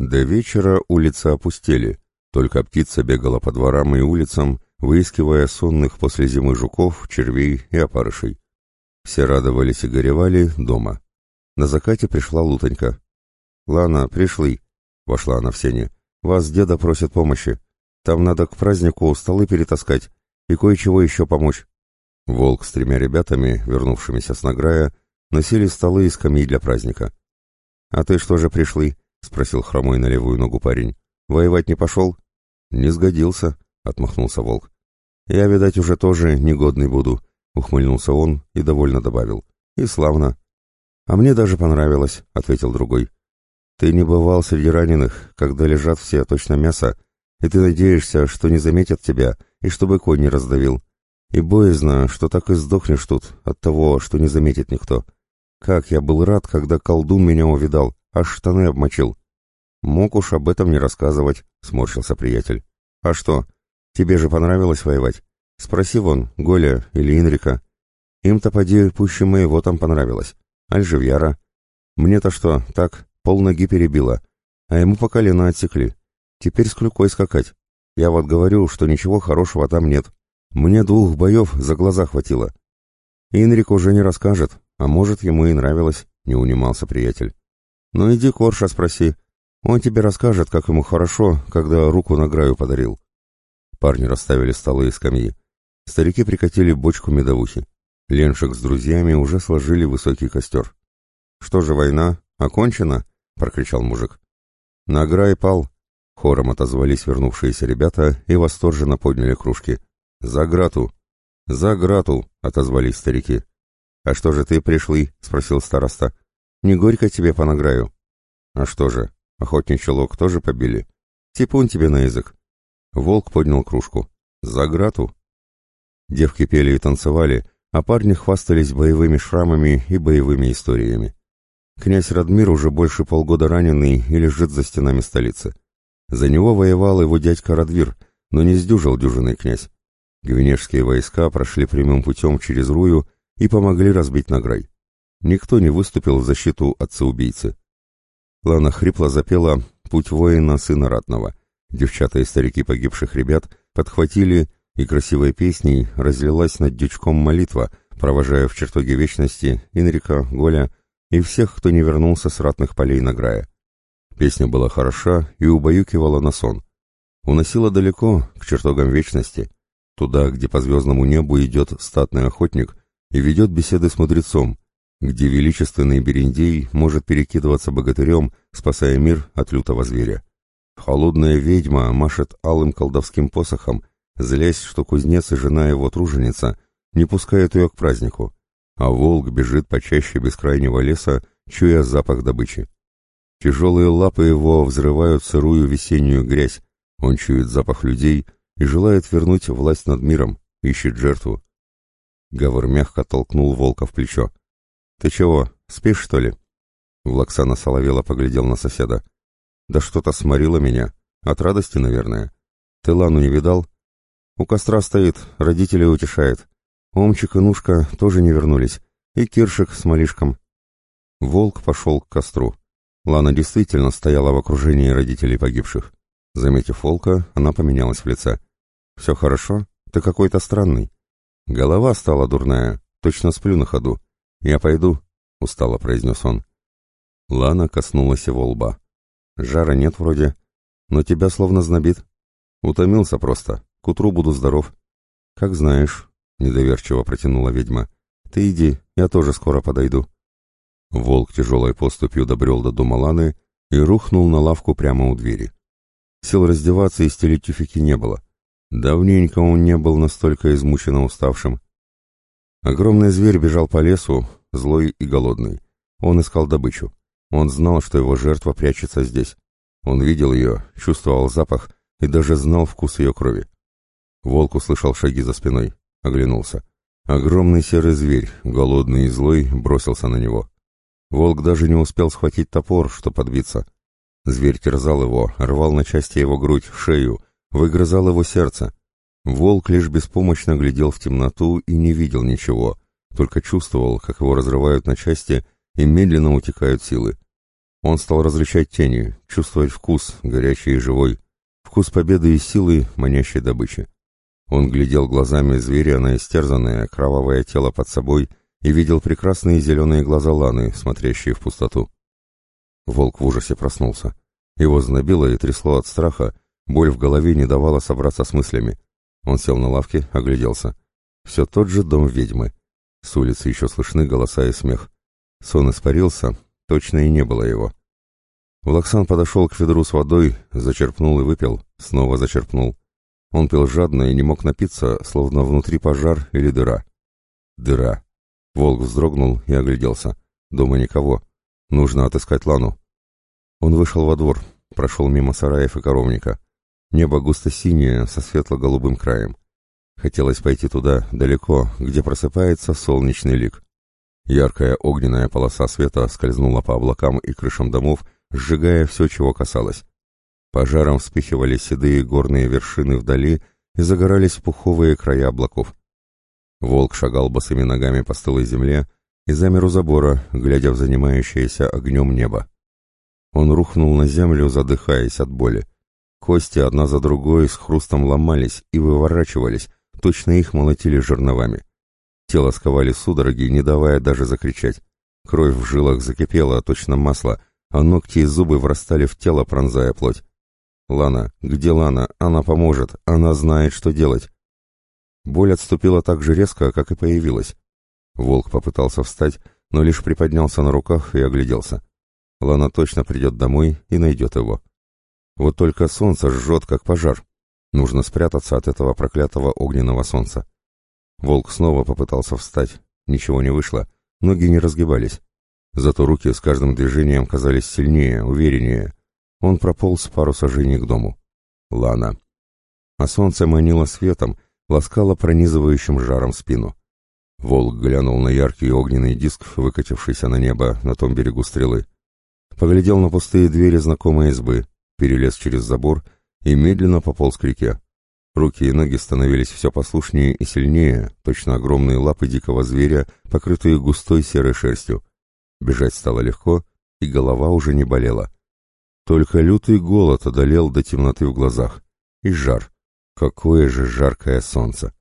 До вечера улицы опустели, только птица бегала по дворам и улицам, выискивая сонных после зимы жуков, червей и опарышей. Все радовались и горевали дома. На закате пришла Лутонька. «Лана, пришли!» — вошла она в сене. «Вас деда просит помощи. Там надо к празднику столы перетаскать и кое-чего еще помочь». Волк с тремя ребятами, вернувшимися с награя, носили столы и скамьи для праздника. «А ты что же пришли?» — спросил хромой на левую ногу парень. «Воевать не пошел?» «Не сгодился», — отмахнулся волк. «Я, видать, уже тоже негодный буду», — ухмыльнулся он и довольно добавил. «И славно». «А мне даже понравилось», — ответил другой. «Ты не бывал среди раненых, когда лежат все точно мясо, и ты надеешься, что не заметят тебя, и чтобы конь не раздавил. И боязно, что так и сдохнешь тут от того, что не заметит никто. Как я был рад, когда колдун меня увидал, аж штаны обмочил. Мог уж об этом не рассказывать, сморщился приятель. А что, тебе же понравилось воевать? Спроси вон, Голя или Инрика. Им-то поди пуще моего там понравилось. Аль Живьяра. Мне-то что, так, полноги перебило. А ему по колено отсекли. Теперь с клюкой скакать. Я вот говорю, что ничего хорошего там нет. Мне двух боев за глаза хватило. Инрик уже не расскажет, а может, ему и нравилось, не унимался приятель. Ну иди Корша спроси. Он тебе расскажет, как ему хорошо, когда руку на граю подарил. Парни расставили столы и скамьи. Старики прикатили бочку медовухи. Леншик с друзьями уже сложили высокий костер. «Что же, война? Окончена?» — прокричал мужик. «Награй пал!» — хором отозвались вернувшиеся ребята и восторженно подняли кружки. «За грату!» «За грату!» — отозвались старики. «А что же ты пришли?» — спросил староста. «Не горько тебе по награю». «А что же, охотничий лог тоже побили?» «Типун тебе на язык». Волк поднял кружку. «За грату». Девки пели и танцевали, а парни хвастались боевыми шрамами и боевыми историями. Князь Радмир уже больше полгода раненый и лежит за стенами столицы. За него воевал его дядька Радвир, но не сдюжил дюжинный князь. Гвинежские войска прошли прямым путем через Рую и помогли разбить награй. Никто не выступил в защиту отца-убийцы. Лана хрипло запела «Путь воина, сына ратного». Девчата и старики погибших ребят подхватили, и красивой песней разлилась над дючком молитва, провожая в чертоге вечности Инрика, Голя и всех, кто не вернулся с ратных полей награя. Песня была хороша и убаюкивала на сон. Уносила далеко, к чертогам вечности, туда, где по звездному небу идет статный охотник и ведет беседы с мудрецом, где величественный Берендей может перекидываться богатырем, спасая мир от лютого зверя. Холодная ведьма машет алым колдовским посохом, злясь, что кузнец и жена его труженица не пускают ее к празднику, а волк бежит почаще бескрайнего леса, чуя запах добычи. Тяжелые лапы его взрывают сырую весеннюю грязь, он чует запах людей и желает вернуть власть над миром, ищет жертву. Гавр мягко толкнул волка в плечо. «Ты чего, спишь, что ли?» Влаксана Соловела поглядел на соседа. «Да что-то сморило меня. От радости, наверное. Ты Лану не видал?» «У костра стоит, родителей утешает. Омчик и Нушка тоже не вернулись. И Киршик с Малишком». Волк пошел к костру. Лана действительно стояла в окружении родителей погибших. Заметив волка, она поменялась в лице. «Все хорошо? Ты какой-то странный. Голова стала дурная, точно сплю на ходу. Я пойду, — устало произнес он. Лана коснулась его лба. Жара нет вроде, но тебя словно знобит. Утомился просто, к утру буду здоров. Как знаешь, — недоверчиво протянула ведьма. Ты иди, я тоже скоро подойду. Волк тяжелой поступью добрел до дома Ланы и рухнул на лавку прямо у двери. Сил раздеваться и стелить тюфяки не было. Давненько он не был настолько измученно уставшим. Огромный зверь бежал по лесу, злой и голодный. Он искал добычу. Он знал, что его жертва прячется здесь. Он видел ее, чувствовал запах и даже знал вкус ее крови. Волк услышал шаги за спиной, оглянулся. Огромный серый зверь, голодный и злой, бросился на него. Волк даже не успел схватить топор, что подбиться. Зверь терзал его, рвал на части его грудь, шею, выгрызал его сердце. Волк лишь беспомощно глядел в темноту и не видел ничего, только чувствовал, как его разрывают на части и медленно утекают силы. Он стал различать тени, чувствовать вкус, горячий и живой, вкус победы и силы, манящей добычи. Он глядел глазами зверя на истерзанное, кровавое тело под собой и видел прекрасные зеленые глаза Ланы, смотрящие в пустоту. Волк в ужасе проснулся. Его знобило и трясло от страха, боль в голове не давала собраться с мыслями. Он сел на лавке, огляделся. Все тот же дом ведьмы. С улицы еще слышны голоса и смех. Сон испарился, точно и не было его. Влаксан подошел к ведру с водой, зачерпнул и выпил, снова зачерпнул. Он пил жадно и не мог напиться, словно внутри пожар или дыра. Дыра. Волк вздрогнул и огляделся. Дома никого. Нужно отыскать Лану. Он вышел во двор, прошел мимо сараев и коровника. Небо густо-синее, со светло-голубым краем. Хотелось пойти туда, далеко, где просыпается солнечный лик. Яркая огненная полоса света скользнула по облакам и крышам домов, сжигая все, чего касалось. Пожаром вспихивали седые горные вершины вдали и загорались пуховые края облаков. Волк шагал босыми ногами по стылой земле и замер у забора, глядя в занимающееся огнем небо. Он рухнул на землю, задыхаясь от боли. Кости одна за другой с хрустом ломались и выворачивались, точно их молотили жерновами. Тело сковали судороги, не давая даже закричать. Кровь в жилах закипела, точно масло, а ногти и зубы врастали в тело, пронзая плоть. «Лана, где Лана? Она поможет, она знает, что делать». Боль отступила так же резко, как и появилась. Волк попытался встать, но лишь приподнялся на руках и огляделся. Лана точно придет домой и найдет его. Вот только солнце жжет, как пожар. Нужно спрятаться от этого проклятого огненного солнца. Волк снова попытался встать. Ничего не вышло. Ноги не разгибались. Зато руки с каждым движением казались сильнее, увереннее. Он прополз пару сажений к дому. Лана. А солнце манило светом, ласкало пронизывающим жаром спину. Волк глянул на яркий огненный диск, выкатившийся на небо на том берегу стрелы. Поглядел на пустые двери знакомой избы, перелез через забор и медленно пополз к реке. Руки и ноги становились все послушнее и сильнее, точно огромные лапы дикого зверя, покрытые густой серой шерстью. Бежать стало легко, и голова уже не болела. Только лютый голод одолел до темноты в глазах. И жар. Какое же жаркое солнце!